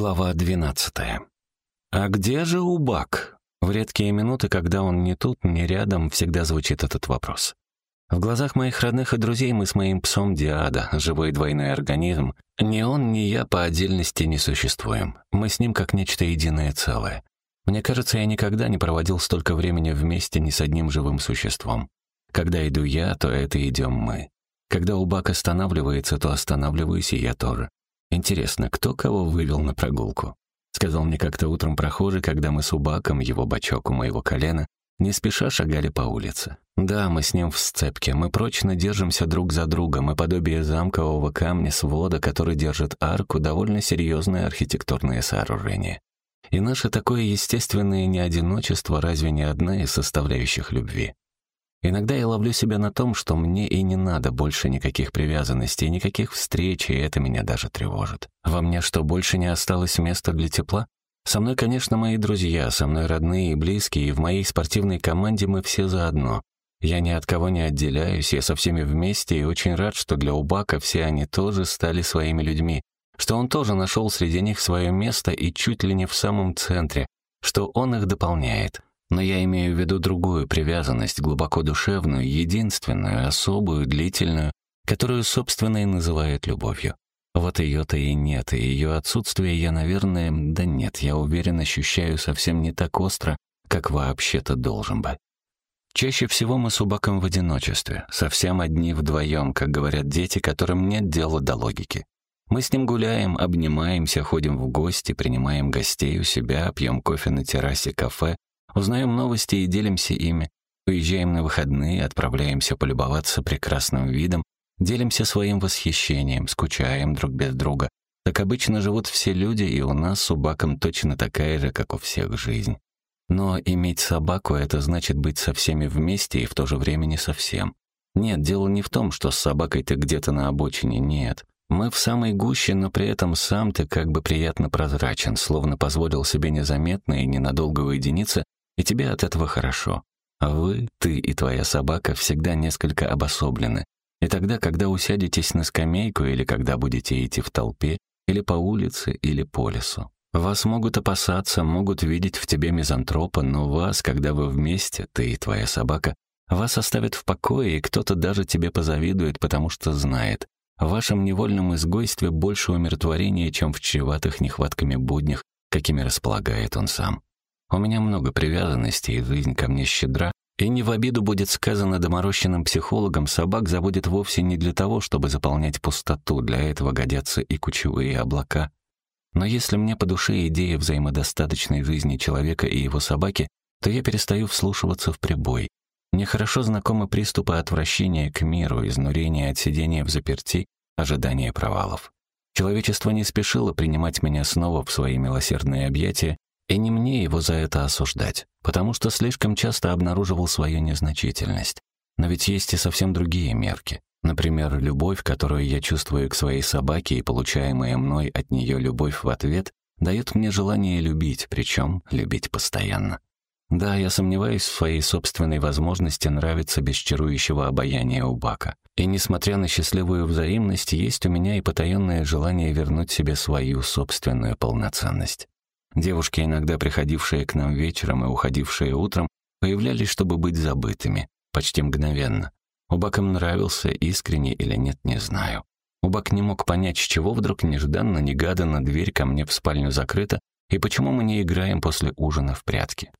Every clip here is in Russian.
Глава двенадцатая. «А где же Убак?» В редкие минуты, когда он не тут, не рядом, всегда звучит этот вопрос. В глазах моих родных и друзей мы с моим псом Диада, живой двойной организм. Ни он, ни я по отдельности не существуем. Мы с ним как нечто единое целое. Мне кажется, я никогда не проводил столько времени вместе ни с одним живым существом. Когда иду я, то это идем мы. Когда Убак останавливается, то останавливаюсь и я тоже. Интересно, кто кого вывел на прогулку? Сказал мне как-то утром прохожий, когда мы с Убаком, его бачок у моего колена, не спеша шагали по улице. Да, мы с ним в сцепке, мы прочно держимся друг за другом, и подобие замкового камня свода, который держит арку, довольно серьезное архитектурное сооружение. И наше такое естественное неодиночество разве не одна из составляющих любви? Иногда я ловлю себя на том, что мне и не надо больше никаких привязанностей, никаких встреч, и это меня даже тревожит. Во мне что, больше не осталось места для тепла? Со мной, конечно, мои друзья, со мной родные и близкие, и в моей спортивной команде мы все заодно. Я ни от кого не отделяюсь, я со всеми вместе, и очень рад, что для Убака все они тоже стали своими людьми, что он тоже нашел среди них свое место и чуть ли не в самом центре, что он их дополняет. Но я имею в виду другую привязанность, глубоко душевную, единственную, особую, длительную, которую, собственно, и называют любовью. Вот ее-то и нет, и ее отсутствие я, наверное, да нет, я уверен, ощущаю совсем не так остро, как вообще-то должен бы. Чаще всего мы с Убаком в одиночестве, совсем одни вдвоем, как говорят дети, которым нет дела до логики. Мы с ним гуляем, обнимаемся, ходим в гости, принимаем гостей у себя, пьем кофе на террасе кафе, Узнаем новости и делимся ими. Уезжаем на выходные, отправляемся полюбоваться прекрасным видом, делимся своим восхищением, скучаем друг без друга. Так обычно живут все люди, и у нас с собаком точно такая же, как у всех жизнь. Но иметь собаку — это значит быть со всеми вместе и в то же время не совсем. Нет, дело не в том, что с собакой ты где-то на обочине, нет. Мы в самой гуще, но при этом сам ты как бы приятно прозрачен, словно позволил себе незаметно и ненадолго уединиться и тебе от этого хорошо. А вы, ты и твоя собака всегда несколько обособлены. И тогда, когда усядетесь на скамейку или когда будете идти в толпе, или по улице, или по лесу. Вас могут опасаться, могут видеть в тебе мизантропа, но вас, когда вы вместе, ты и твоя собака, вас оставят в покое, и кто-то даже тебе позавидует, потому что знает. В вашем невольном изгойстве больше умиротворения, чем в чреватых нехватками буднях, какими располагает он сам. У меня много привязанностей, и жизнь ко мне щедра, и не в обиду будет сказано доморощенным психологам, собак заводят вовсе не для того, чтобы заполнять пустоту, для этого годятся и кучевые облака. Но если мне по душе идея взаимодостаточной жизни человека и его собаки, то я перестаю вслушиваться в прибой. Мне хорошо знакомы приступы отвращения к миру, изнурения от сидения в заперти, ожидания провалов. Человечество не спешило принимать меня снова в свои милосердные объятия, и не мне его за это осуждать, потому что слишком часто обнаруживал свою незначительность. Но ведь есть и совсем другие мерки. Например, любовь, которую я чувствую к своей собаке и получаемая мной от нее любовь в ответ, дает мне желание любить, причем любить постоянно. Да, я сомневаюсь в своей собственной возможности нравиться без чарующего обаяния у Бака. И несмотря на счастливую взаимность, есть у меня и потаенное желание вернуть себе свою собственную полноценность. Девушки, иногда приходившие к нам вечером и уходившие утром, появлялись, чтобы быть забытыми, почти мгновенно. Убак им нравился, искренне или нет, не знаю. Убак не мог понять, с чего вдруг нежданно-негаданно дверь ко мне в спальню закрыта, и почему мы не играем после ужина в прятки.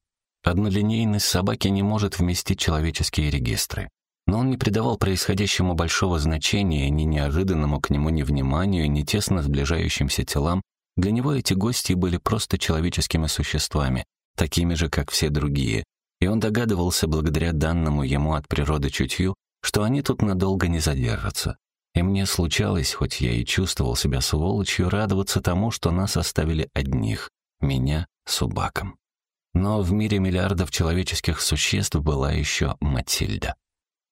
Однолинейность собаки не может вместить человеческие регистры. Но он не придавал происходящему большого значения ни неожиданному к нему невниманию, ни тесно сближающимся телам, для него эти гости были просто человеческими существами, такими же, как все другие, и он догадывался, благодаря данному ему от природы чутью, что они тут надолго не задержатся. И мне случалось, хоть я и чувствовал себя сволочью, радоваться тому, что нас оставили одних, меня с Убаком. Но в мире миллиардов человеческих существ была еще Матильда.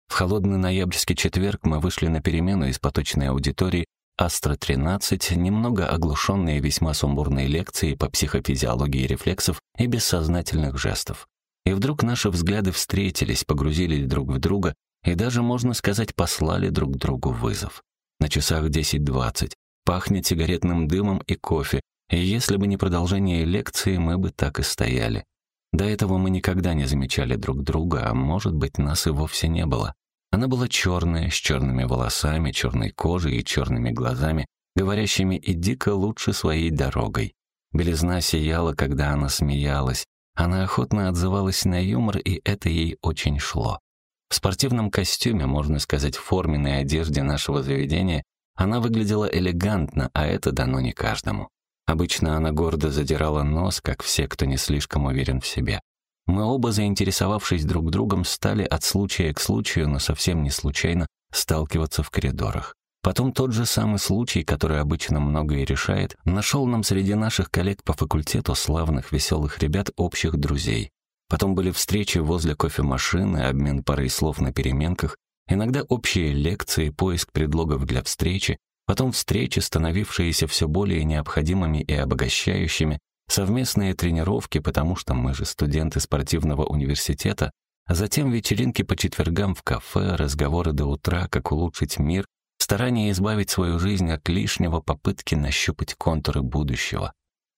В холодный ноябрьский четверг мы вышли на перемену из поточной аудитории Астро-13, немного оглушенные весьма сумбурной лекцией по психофизиологии рефлексов и бессознательных жестов. И вдруг наши взгляды встретились, погрузились друг в друга и даже, можно сказать, послали друг другу вызов. На часах 10.20 пахнет сигаретным дымом и кофе, И если бы не продолжение лекции, мы бы так и стояли. До этого мы никогда не замечали друг друга, а может быть, нас и вовсе не было. Она была черная, с черными волосами, черной кожей и черными глазами, говорящими «иди-ка лучше своей дорогой». Белизна сияла, когда она смеялась. Она охотно отзывалась на юмор, и это ей очень шло. В спортивном костюме, можно сказать, форменной одежде нашего заведения, она выглядела элегантно, а это дано не каждому. Обычно она гордо задирала нос, как все, кто не слишком уверен в себе. Мы оба, заинтересовавшись друг другом, стали от случая к случаю, но совсем не случайно, сталкиваться в коридорах. Потом тот же самый случай, который обычно многое решает, нашел нам среди наших коллег по факультету славных веселых ребят общих друзей. Потом были встречи возле кофемашины, обмен парой слов на переменках, иногда общие лекции, поиск предлогов для встречи, потом встречи, становившиеся все более необходимыми и обогащающими, совместные тренировки, потому что мы же студенты спортивного университета, а затем вечеринки по четвергам в кафе, разговоры до утра, как улучшить мир, старание избавить свою жизнь от лишнего, попытки нащупать контуры будущего.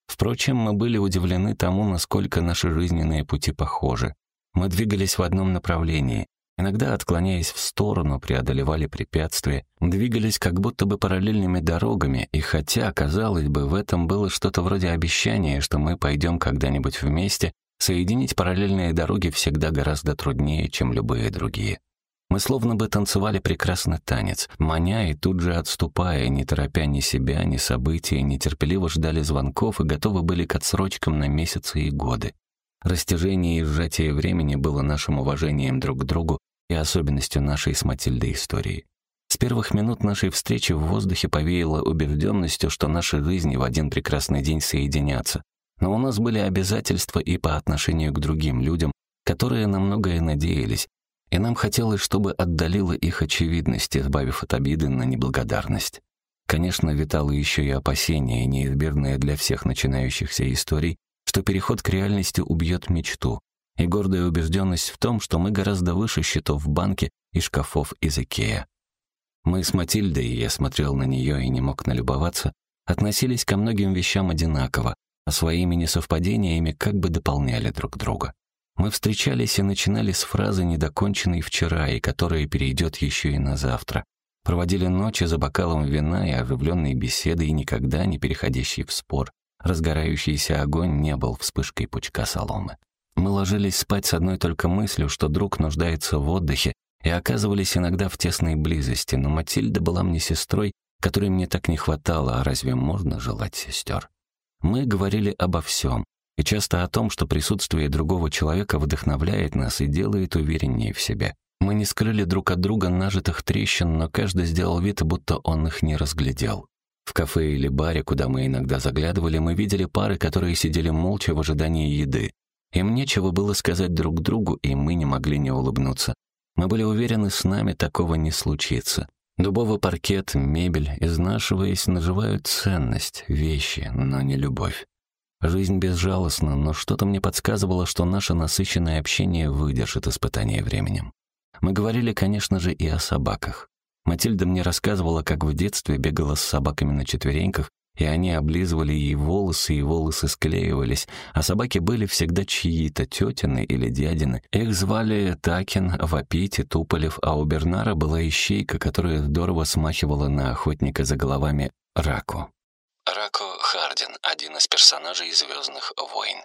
Впрочем, мы были удивлены тому, насколько наши жизненные пути похожи. Мы двигались в одном направлении, иногда отклоняясь в сторону, преодолевали препятствия, двигались как будто бы параллельными дорогами, и хотя, казалось бы, в этом было что-то вроде обещания, что мы пойдем когда-нибудь вместе, соединить параллельные дороги всегда гораздо труднее, чем любые другие. Мы словно бы танцевали прекрасный танец, маня и тут же отступая, не торопя ни себя, ни события, нетерпеливо ждали звонков и готовы были к отсрочкам на месяцы и годы. Растяжение и сжатие времени было нашим уважением друг к другу и особенностью нашей с Матильдой истории. С первых минут нашей встречи в воздухе повеяло убежденностью, что наши жизни в один прекрасный день соединятся. Но у нас были обязательства и по отношению к другим людям, которые на многое надеялись, и нам хотелось, чтобы отдалило их очевидность, избавив от обиды на неблагодарность. Конечно, витало еще и опасение, неизбежное для всех начинающихся историй, что переход к реальности убьет мечту, и гордая убежденность в том, что мы гораздо выше счетов в банке и шкафов из Икеа. Мы с Матильдой, я смотрел на нее и не мог налюбоваться, относились ко многим вещам одинаково, а своими несовпадениями как бы дополняли друг друга. Мы встречались и начинали с фразы, недоконченной вчера, и которая перейдет еще и на завтра. Проводили ночи за бокалом вина и оживленной беседой, и никогда не переходящий в спор. Разгорающийся огонь не был вспышкой пучка соломы. Мы ложились спать с одной только мыслью, что друг нуждается в отдыхе, и оказывались иногда в тесной близости, но Матильда была мне сестрой, которой мне так не хватало, а разве можно желать сестер? Мы говорили обо всем, и часто о том, что присутствие другого человека вдохновляет нас и делает увереннее в себе. Мы не скрыли друг от друга нажитых трещин, но каждый сделал вид, будто он их не разглядел. В кафе или баре, куда мы иногда заглядывали, мы видели пары, которые сидели молча в ожидании еды. Им нечего было сказать друг другу, и мы не могли не улыбнуться. Мы были уверены, с нами такого не случится. Дубовый паркет, мебель, изнашиваясь, наживают ценность, вещи, но не любовь. Жизнь безжалостна, но что-то мне подсказывало, что наше насыщенное общение выдержит испытание временем. Мы говорили, конечно же, и о собаках. Матильда мне рассказывала, как в детстве бегала с собаками на четвереньках и они облизывали ей волосы, и волосы склеивались, а собаки были всегда чьи-то, тетины или дядины. Их звали Такин, Вапити, Туполев, а у Бернара была ищейка, которая здорово смахивала на охотника за головами Раку. Рако Хардин, один из персонажей «Звездных войн».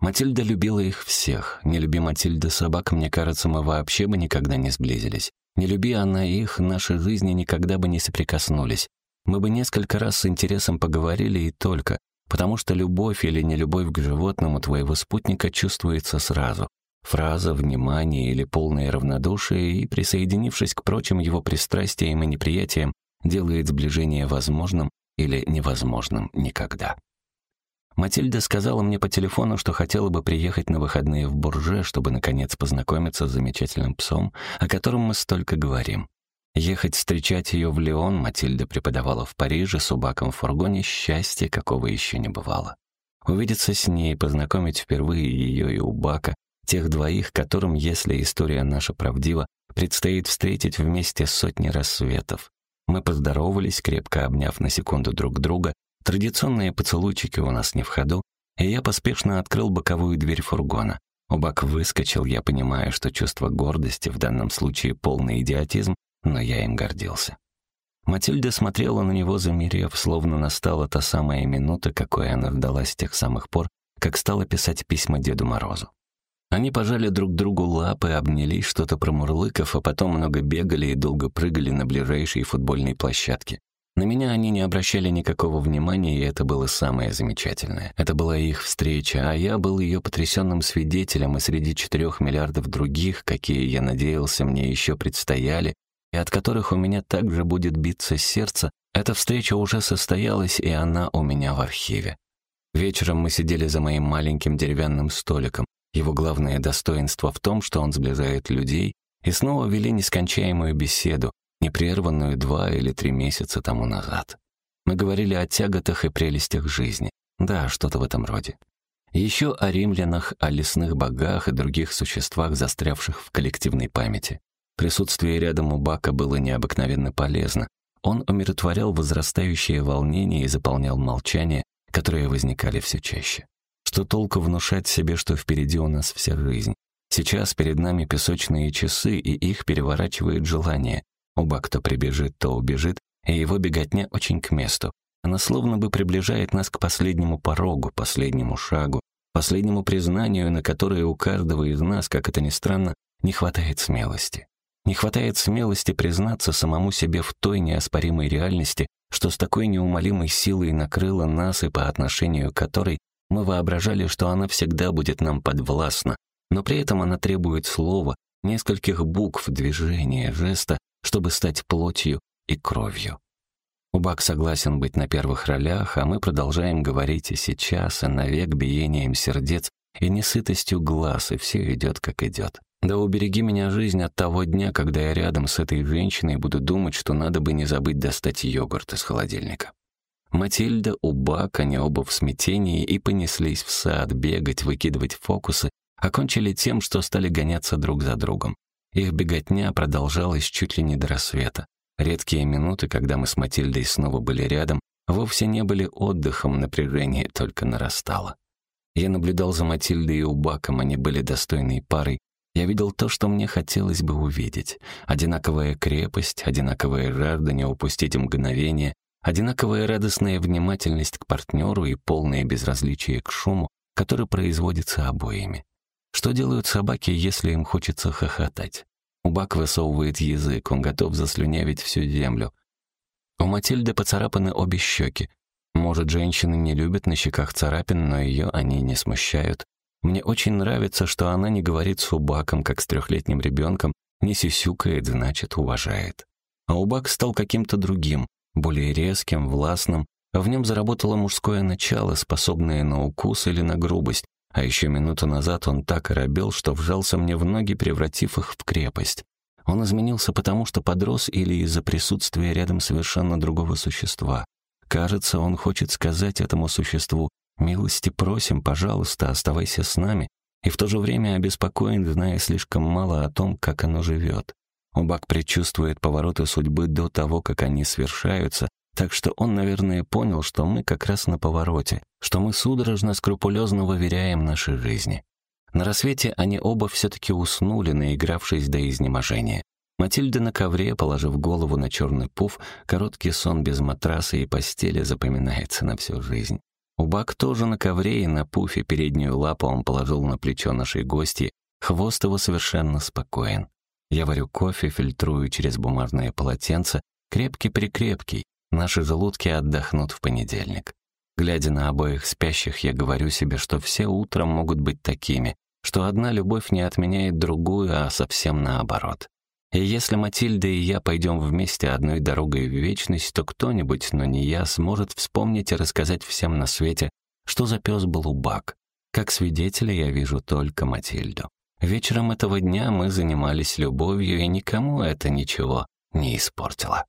Матильда любила их всех. Не люби Матильда собак, мне кажется, мы вообще бы никогда не сблизились. Не люби она их, наши жизни никогда бы не соприкоснулись. Мы бы несколько раз с интересом поговорили и только, потому что любовь или нелюбовь к животному твоего спутника чувствуется сразу. Фраза, внимание или полное равнодушие, и, присоединившись к прочим его пристрастиям и неприятиям, делает сближение возможным или невозможным никогда. Матильда сказала мне по телефону, что хотела бы приехать на выходные в Бурже, чтобы, наконец, познакомиться с замечательным псом, о котором мы столько говорим. Ехать встречать ее в Лион Матильда преподавала в Париже с Убаком в фургоне счастье, какого еще не бывало. Увидеться с ней, познакомить впервые ее и Убака, тех двоих, которым, если история наша правдива, предстоит встретить вместе сотни рассветов. Мы поздоровались, крепко обняв на секунду друг друга, Традиционные поцелуйчики у нас не в ходу, и я поспешно открыл боковую дверь фургона. Убак выскочил, я понимаю, что чувство гордости в данном случае полный идиотизм, но я им гордился. Матильда смотрела на него, замерев, словно настала та самая минута, какой она ждала с тех самых пор, как стала писать письма Деду Морозу. Они пожали друг другу лапы, обнялись, что-то промурлыков, а потом много бегали и долго прыгали на ближайшей футбольной площадке. На меня они не обращали никакого внимания, и это было самое замечательное. Это была их встреча, а я был ее потрясенным свидетелем, и среди четырех миллиардов других, какие, я надеялся, мне еще предстояли, и от которых у меня также будет биться сердце, эта встреча уже состоялась, и она у меня в архиве. Вечером мы сидели за моим маленьким деревянным столиком. Его главное достоинство в том, что он сближает людей, и снова вели нескончаемую беседу, непрерванную два или три месяца тому назад. Мы говорили о тяготах и прелестях жизни. Да, что-то в этом роде. Еще о римлянах, о лесных богах и других существах, застрявших в коллективной памяти. Присутствие рядом у Бака было необыкновенно полезно. Он умиротворял возрастающее волнение и заполнял молчание, которые возникали все чаще. Что толку внушать себе, что впереди у нас вся жизнь? Сейчас перед нами песочные часы, и их переворачивает желание. Убак то прибежит, то убежит, и его беготня очень к месту. Она словно бы приближает нас к последнему порогу, последнему шагу, последнему признанию, на которое у каждого из нас, как это ни странно, не хватает смелости. Не хватает смелости признаться самому себе в той неоспоримой реальности, что с такой неумолимой силой накрыла нас и по отношению к которой мы воображали, что она всегда будет нам подвластна, но при этом она требует слова, нескольких букв, движения, жеста, чтобы стать плотью и кровью. Убак согласен быть на первых ролях, а мы продолжаем говорить и сейчас, и навек биением сердец, и несытостью глаз, и все идет, как идет. Да убереги меня жизнь от того дня, когда я рядом с этой женщиной буду думать, что надо бы не забыть достать йогурт из холодильника. Матильда, Убак, они оба в смятении и понеслись в сад бегать, выкидывать фокусы, окончили тем, что стали гоняться друг за другом. Их беготня продолжалась чуть ли не до рассвета. Редкие минуты, когда мы с Матильдой снова были рядом, вовсе не были отдыхом, напряжение только нарастало. Я наблюдал за Матильдой и Убаком, они были достойной парой, я видел то, что мне хотелось бы увидеть. Одинаковая крепость, одинаковая жажда не упустить мгновение, одинаковая радостная внимательность к партнеру и полное безразличие к шуму, который производится обоими. Что делают собаки, если им хочется хохотать? Убак высовывает язык, он готов заслюнявить всю землю. У Матильды поцарапаны обе щеки. Может, женщины не любят на щеках царапин, но ее они не смущают. Мне очень нравится, что она не говорит с Убаком, как с трехлетним ребенком, не сисюкает, значит, уважает. А Убак стал каким-то другим, более резким, властным, а в нем заработало мужское начало, способное на укус или на грубость, а еще минуту назад он так оробел, что вжался мне в ноги, превратив их в крепость. Он изменился потому, что подрос или из-за присутствия рядом совершенно другого существа. Кажется, он хочет сказать этому существу Милости просим, пожалуйста, оставайся с нами, и в то же время обеспокоен, зная слишком мало о том, как оно живет. Убак предчувствует повороты судьбы до того, как они свершаются, так что он, наверное, понял, что мы как раз на повороте, что мы судорожно, скрупулезно выверяем наши жизни. На рассвете они оба все-таки уснули, наигравшись до изнеможения. Матильда на ковре, положив голову на черный пуф, короткий сон без матраса и постели запоминается на всю жизнь. Убак тоже на ковре и на пуфе переднюю лапу он положил на плечо нашей гости, хвост его совершенно спокоен. Я варю кофе, фильтрую через бумажное полотенце, крепкий-прикрепкий, наши желудки отдохнут в понедельник. Глядя на обоих спящих, я говорю себе, что все утром могут быть такими, что одна любовь не отменяет другую, а совсем наоборот. И если Матильда и я пойдем вместе одной дорогой в вечность, то кто-нибудь, но не я, сможет вспомнить и рассказать всем на свете, что за пес был убак. Как свидетеля я вижу только Матильду. Вечером этого дня мы занимались любовью, и никому это ничего не испортило.